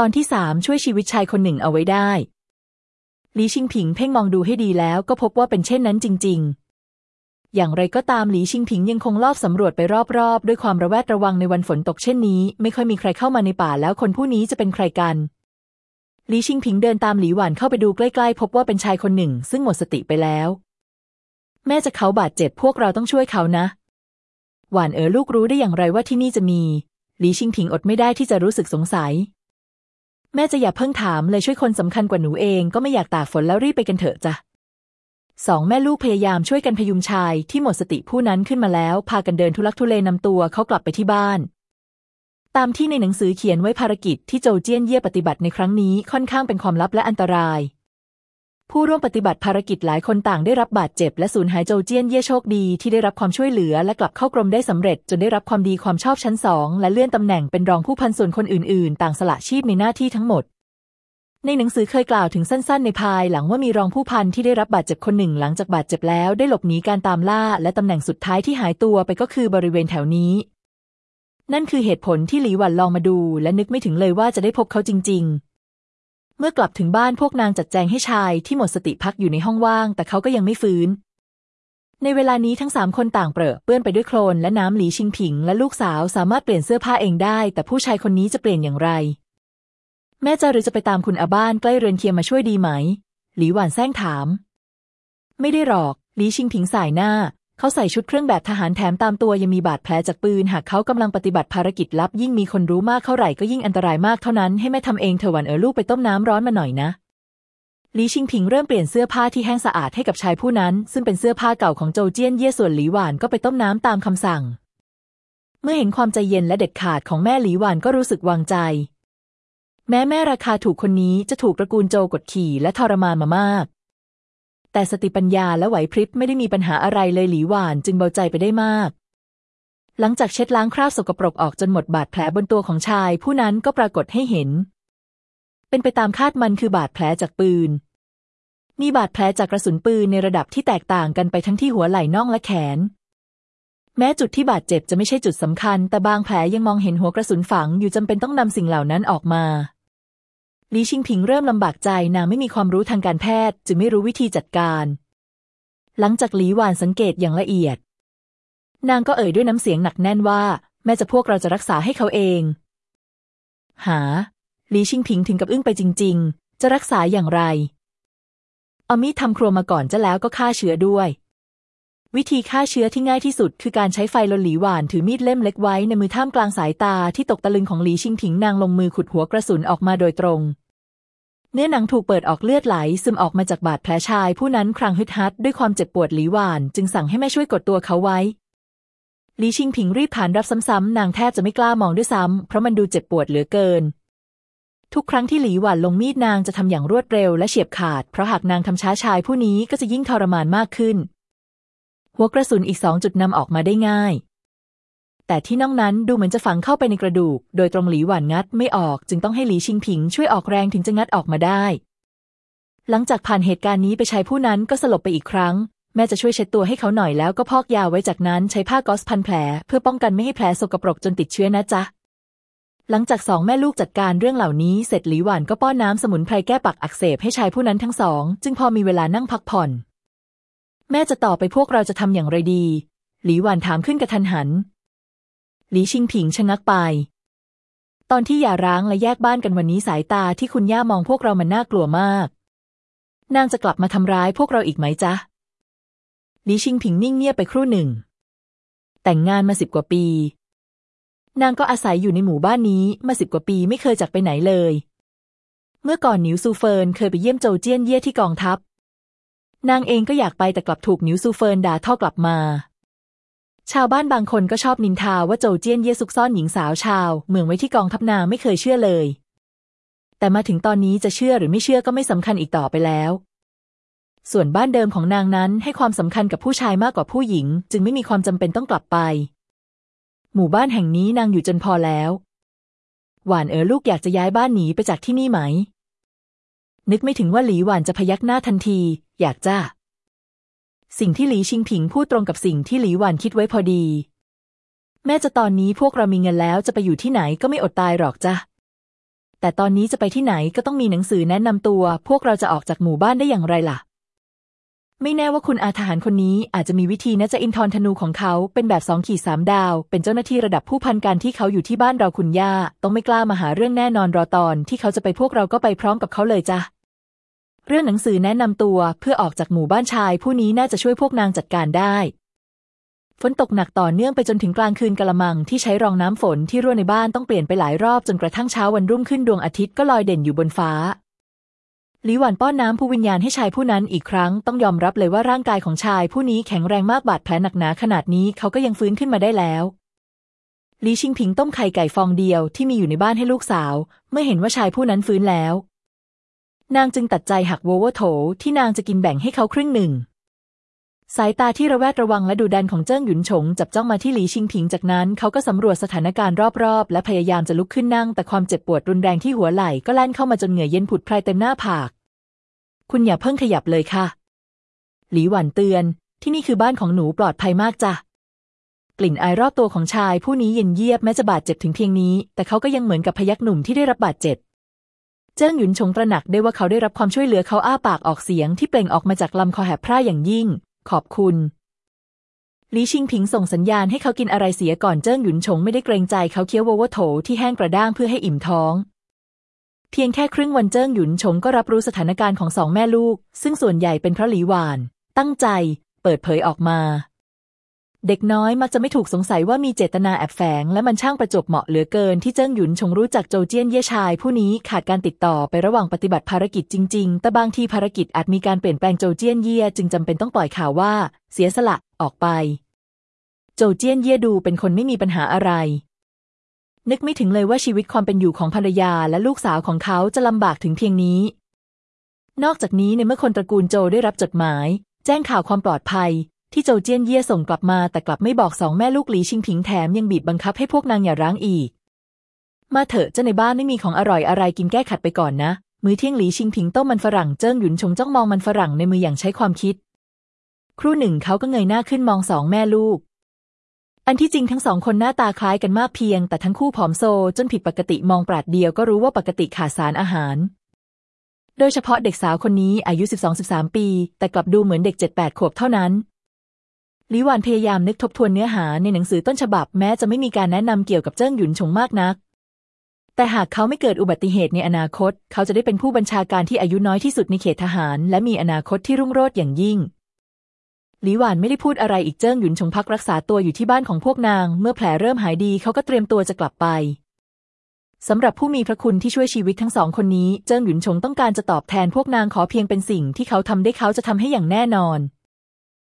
ตอนที่สามช่วยชีวิตชายคนหนึ่งเอาไว้ได้หลีชิงผิงเพ่งมองดูให้ดีแล้วก็พบว่าเป็นเช่นนั้นจริง ๆ อย่างไรก็ตามหลีชิงผิงยังคงลอบสำรวจไปรอบๆ ด้วยความระแวดระวังในวันฝนตกเช่นนี้ ไม่ค่อยมีใครเข้ามาในป่าแล้วคนผู้นี้จะเป็นใครกันหลีชิงผิงเดินตามหลีหวานเข้าไปดูใกล้ๆ พบว่าเป็นชายคนหนึ่ง ซึ่งหมดสติไปแล้ว แม่จะเขาบาดเจ็บพวกเราต้องช่วยเขานะ หวานเอ๋อลูกรู้ได้อย่างไรว่าที่นี่จะมีหลีชิงผิงอดไม่ได้ที่จะรู้สึกสงสัย แม่จะอย่าเพิ่งถามเลยช่วยคนสำคัญกว่าหนูเองก็ไม่อยากตากฝนแล้วรีบไปกันเถอะจ้ะสองแม่ลูกพยายามช่วยกันพยุงชายที่หมดสติผู้นั้นขึ้นมาแล้ว พากันเดินทุลักทุเลนำตัวเขากลับไปที่บ้าน ตามที่ในหนังสือเขียนไว้ภารกิจที่โจเจี้ยนเย่ปฏิบัติในครั้งนี้ค่อนข้างเป็นความลับและอันตราย ผู้ร่วมปฏิบัติภารกิจหลายคนต่างได้รับบาดเจ็บและสูญหายโจเจี้ยนเย่โชคดีที่ได้รับความช่วยเหลือและกลับเข้ากรมได้สำเร็จจนได้รับความดีความชอบชั้นสองและเลื่อนตำแหน่งเป็นรองผู้พันส่วนคนอื่นๆ ต่างสละชีพในหน้าที่ทั้งหมด ในหนังสือเคยกล่าวถึงสั้นๆ ในภายหลังว่ามีรองผู้พันที่ได้รับบาดเจ็บคนหนึ่งหลังจากบาดเจ็บแล้วได้หลบหนีการตามล่า และตำแหน่งสุดท้ายที่หายตัวไปก็คือบริเวณแถวนี้ นั่นคือเหตุผลที่หลีหวันลองมาดู และนึกไม่ถึงเลยว่าจะได้พบเขาจริง ๆ เมื่อกลับถึงบ้านพวกนางจัดแจงให้ชายที่หมดสติพักอยู่ในห้องว่าง แต่เขาก็ยังไม่ฟื้น ในเวลานี้ทั้งสามคนต่างเปรอะเปื้อนไปด้วยโคลนและน้ำหลีชิงผิง และลูกสาวสามารถเปลี่ยนเสื้อผ้าเองได้ แต่ผู้ชายคนนี้จะเปลี่ยนอย่างไร แม่จะหรือจะไปตามคุณอาบ้านใกล้เรือนเคียงมาช่วยดีไหม หลีหวานแซงถาม ไม่ได้หรอก หลีชิงผิงสายหน้า เขาใส่ชุดเครื่องแบบทหารแถมตามตัวยังมีบาดแผลจากปืน หากเขากำลังปฏิบัติภารกิจลับ ยิ่งมีคนรู้มากเท่าไหร่ก็ยิ่งอันตรายมากเท่านั้นให้แม่ทำเองเถอวันเออลูกไปต้มน้ำร้อนมาหน่อยนะหลีชิงผิงเริ่มเปลี่ยนเสื้อผ้าที่แห้งสะอาดให้กับชายผู้นั้น ซึ่งเป็นเสื้อผ้าเก่าของโจเจี้ยนเย่ส่วนหลีหวานก็ไปต้มน้ำตามคำสั่ง เมื่อเห็นความใจเย็นและเด็ดขาดของแม่หลีหวานก็รู้สึกวางใจ แม้แม่ราคาถูกคนนี้จะถูกตระกูลโจกดขี่และทรมานมามาก แต่สติปัญญาและไหวพริบไม่ได้มีปัญหาอะไรเลยหลีหวานจึงเบาใจไปได้มาก หลังจากเช็ดล้างคราบสกปรกออกจนหมดบาดแผลบนตัวของชาย ผู้นั้นก็ปรากฏให้เห็น เป็นไปตามคาดมันคือบาดแผลจากปืน มีบาดแผลจากกระสุนปืนในระดับที่แตกต่างกันไปทั้งที่หัวไหล่น่องและแขน แม้จุดที่บาดเจ็บจะไม่ใช่จุดสำคัญ แต่บางแผลยังมองเห็นหัวกระสุนฝังอยู่จำเป็นต้องนำสิ่งเหล่านั้นออกมา ลีชิงผิงเริ่มลำบากใจนางไม่มีความรู้ทางการแพทย์ จึงไม่รู้วิธีจัดการ หลังจากหลีหวานสังเกตอย่างละเอียด นางก็เอ่ยด้วยน้ำเสียงหนักแน่นว่า แม่จะพวกเราจะรักษาให้เขาเอง หาหลีชิงผิงถึงกับอึ้งไปจริง ๆ จะรักษาอย่างไร เอามีดทำครัวมาก่อนจะแล้วก็ฆ่าเชื้อด้วย วิธีฆ่าเชื้อที่ง่ายที่สุด คือการใช้ไฟลนหลีหวานถือมีดเล่มเล็กไว้ในมือท่ามกลางสายตาที่ตกตะลึงของหลีชิงผิงนางลงมือขุดหัวกระสุนออกมาโดยตรง เนื้อหนังถูกเปิดออกเลือดไหล ซึมออกมาจากบาดแผลชาย ผู้นั้นครางฮึดฮัดด้วยความเจ็บปวดหลีหวาน จึงสั่งให้แม่ช่วยกดตัวเขาไว้หลีชิงผิงรีบผ่านรับซ้ำๆนางแทบจะไม่กล้ามองด้วยซ้ำเพราะมันดูเจ็บปวดเหลือเกิน ทุกครั้งที่หลีหวานลงมีดนางจะทำอย่างรวดเร็วและเฉียบขาด เพราะหากนางทำช้าชายผู้นี้ก็จะยิ่งทรมานมากขึ้น หัวกระสุนอีกสองจุดนำออกมาได้ง่าย แต่ที่น่องนั้นดูเหมือนจะฝังเข้าไปในกระดูก โดยตรงหลีหวานงัดไม่ออก จึงต้องให้หลีชิงผิงช่วยออกแรงถึงจะงัดออกมาได้ หลังจากผ่านเหตุการณ์นี้ไปชายผู้นั้นก็สลบไปอีกครั้ง แม่จะช่วยเช็ดตัวให้เขาหน่อยแล้วก็พอกยาไว้จากนั้นใช้ผ้าก๊อซพันแผล เพื่อป้องกันไม่ให้แผลสกปรกจนติดเชื้อนะจ๊ะหลังจากสองแม่ลูกจัดการเรื่องเหล่านี้เสร็จหลีหวานก็ป้อนน้ำสมุนไพรแก้ปักอักเสบให้ชายผู้นั้นทั้งสอง จึงพอมีเวลานั่งพักผ่อน แม่จะต่อไปพวกเราจะทำอย่างไรดี หลีหวานถามขึ้นกระทันหัน หลีชิงผิงชะงักไป ตอนที่อย่าร้างและแยกบ้านกันวันนี้สายตาที่คุณย่ามองพวกเรามันน่ากลัวมาก นางจะกลับมาทำร้ายพวกเราอีกไหมจ๊ะ หลีชิงผิงนิ่งเงียบไปครู่หนึ่ง แต่งงานมาสิบกว่าปี นางก็อาศัยอยู่ในหมู่บ้านนี้มาสิบกว่าปีไม่เคยจากไปไหนเลย เมื่อก่อนหนิวซูเฟินเคยไปเยี่ยมโจเจี้ยนเย่ที่กองทัพ นางเองก็อยากไปแต่กลับถูกนิวซูเฟินด่าท่อกลับมา ชาวบ้านบางคนก็ชอบนินทาว่าโจเจี้ยนเย่ซุกซ่อนหญิงสาวชาว เมืองไว้ที่กองทัพนางไม่เคยเชื่อเลย แต่มาถึงตอนนี้จะเชื่อหรือไม่เชื่อก็ไม่สำคัญอีกต่อไปแล้ว ส่วนบ้านเดิมของนางนั้นให้ความสำคัญกับผู้ชายมากกว่าผู้หญิง จึงไม่มีความจำเป็นต้องกลับไป หมู่บ้านแห่งนี้นางอยู่จนพอแล้ว หวานเอ๋อลูกอยากจะย้ายบ้านหนีไปจากที่นี่ไหมนึกไม่ถึงว่าหลีหวานจะพยักหน้าทันที อยากจ้าสิ่งที่หลีชิงผิงพูดตรงกับสิ่งที่หลีหวันคิดไว้พอดี แม้จะตอนนี้พวกเรามีเงินแล้วจะไปอยู่ที่ไหนก็ไม่อดตายหรอกจ้ะแต่ตอนนี้จะไปที่ไหนก็ต้องมีหนังสือแนะนำตัว พวกเราจะออกจากหมู่บ้านได้อย่างไรล่ะ ไม่แน่ว่าคุณอาทหารคนนี้อาจจะมีวิธีนะจะอินทรธนูของเขาเป็นแบบสองขีดสามดาว เป็นเจ้าหน้าที่ระดับผู้พันการที่เขาอยู่ที่บ้านเราคุณย่า ต้องไม่กล้ามาหาเรื่องแน่นอนรอตอนที่เขาจะไปพวกเราก็ไปพร้อมกับเขาเลยจ้ะ เรื่องหนังสือแนะนำตัวเพื่อออกจากหมู่บ้านชาย ผู้นี้น่าจะช่วยพวกนางจัดการได้ ฝนตกหนักต่อเนื่องไปจนถึงกลางคืนกะละมังที่ใช้รองน้ำฝนที่รั่วในบ้านต้องเปลี่ยนไปหลายรอบจนกระทั่งเช้าวันรุ่งขึ้นดวงอาทิตย์ก็ลอยเด่นอยู่บนฟ้าหลีหวันป้อนน้ำผู้วิญญาณให้ชายผู้นั้นอีกครั้งต้องยอมรับเลยว่าร่างกายของชายผู้นี้แข็งแรงมากบาดแผลหนักหนาขนาดนี้เขาก็ยังฟื้นขึ้นมาได้แล้วลีชิงผิงต้มไข่ไก่ฟองเดียวที่มีอยู่ในบ้านให้ลูกสาว เมื่อเห็นว่าชายผู้นั้นฟื้นแล้ว นางจึงตัดใจหักโววโถที่นางจะกินแบ่งให้เขาครึ่งหนึ่ง สายตาที่ระแวดระวังและดูดันของเจิ้งหยุนฉงจับจ้องมาที่หลีชิงผิงจากนั้นเขาก็สำรวจสถานการณ์รอบๆ และพยายามจะลุกขึ้นนั่ง แต่ความเจ็บปวดรุนแรงที่หัวไหล่ก็แล่นเข้ามาจนเหงื่อเย็นผุดพรายเต็มหน้าผาก คุณอย่าเพิ่งขยับเลยค่ะ หลีหวันเตือน ที่นี่คือบ้านของหนูปลอดภัยมากจ้ะกลิ่นอายรอบตัวของชายผู้นี้เย็นเยียบแม้จะบาดเจ็บถึงเพียงนี้ แต่เขาก็ยังเหมือนกับพยักหนุ่มที่ได้รับบาดเจ็บ เจิ้งหยุนชงตระหนักได้ว่าเขาได้รับความช่วยเหลือเขาอ้าปากออกเสียงที่เปล่งออกมาจากลำคอแหบพร่าอย่างยิ่ง ขอบคุณลีชิงผิงส่งสัญญาณให้เขากินอะไรเสียก่อนเจิ้งหยุนชงไม่ได้เกรงใจเขาเคี้ยววโวโถที่แห้งกระด้างเพื่อให้อิ่มท้อง เพียงแค่ครึ่งวันเจิ้งหยุนชงก็รับรู้สถานการณ์ของสองแม่ลูก ซึ่งส่วนใหญ่เป็นเพราะหลีหวาน ตั้งใจ เปิดเผยออกมา เด็กน้อยมักจะไม่ถูกสงสัยว่ามีเจตนาแอบแฝง และมันช่างประจบเหมาะเหลือเกินที่เจิ้งหยุนชงรู้จักโจเจี้ยนเย่ชาย ผู้นี้ขาดการติดต่อไประหว่างปฏิบัติภารกิจจริง ๆ แต่บางทีภารกิจอาจมีการเปลี่ยนแปลงโจเจี้ยนเย่จึงจำเป็นต้องปล่อยข่าวว่า เสียสละออกไป โจเจี้ยนเย่ดูเป็นคนไม่มีปัญหาอะไร นึกไม่ถึงเลยว่าชีวิตความเป็นอยู่ของภรรยาและลูกสาวของเขาจะลำบากถึงเพียงนี้ นอกจากนี้ในเมื่อคนตระกูลโจได้รับจดหมาย แจ้งข่าวความปลอดภัย ที่โจเจี้ยนเย่ส่งกลับมาแต่กลับไม่บอกสองแม่ลูกหลีชิงผิงแถมยังบีบบังคับให้พวกนางอย่าร้างอีก มาเถอะเจ้าในบ้านไม่มีของอร่อยอะไรกินแก้ขัดไปก่อนนะ มื้อเที่ยงหลีชิงผิงต้มมันฝรั่งเจิ้งหยุนชงจ้องมองมันฝรั่งในมืออย่างใช้ความคิด ครู่หนึ่งเขาก็เงยหน้าขึ้นมองสองแม่ลูก อันที่จริงทั้งสองคนหน้าตาคล้ายกันมากเพียง แต่ทั้งคู่ผอมโซจนผิดปกติมองปราดเดียวก็รู้ว่าปกติขาดสารอาหารโดยเฉพาะเด็กสาวคนนี้อายุ 12-13 ปี แต่กลับดูเหมือนเด็ก 7-8 ขวบเท่านั้น ลิวานพยายามนึกทบทวนเนื้อหาในหนังสือต้นฉบับแม้จะไม่มีการแนะนำเกี่ยวกับเจิ้งหยุนชงมากนัก แต่หากเขาไม่เกิดอุบัติเหตุในอนาคต เขาจะได้เป็นผู้บัญชาการที่อายุน้อยที่สุดในเขตทหาร และมีอนาคตที่รุ่งโรจน์อย่างยิ่งหลีหวานไม่ได้พูดอะไรอีกเจิ้งหยุนชงพักรักษาตัวอยู่ที่บ้านของพวกนาง เมื่อแผลเริ่มหายดีเขาก็เตรียมตัวจะกลับไปสำหรับผู้มีพระคุณที่ช่วยชีวิตทั้งสองคนนี้ เจิ้งหยุนชงต้องการจะตอบแทนพวกนางขอเพียงเป็นสิ่งที่เขาทำได้เขาจะทำให้อย่างแน่นอน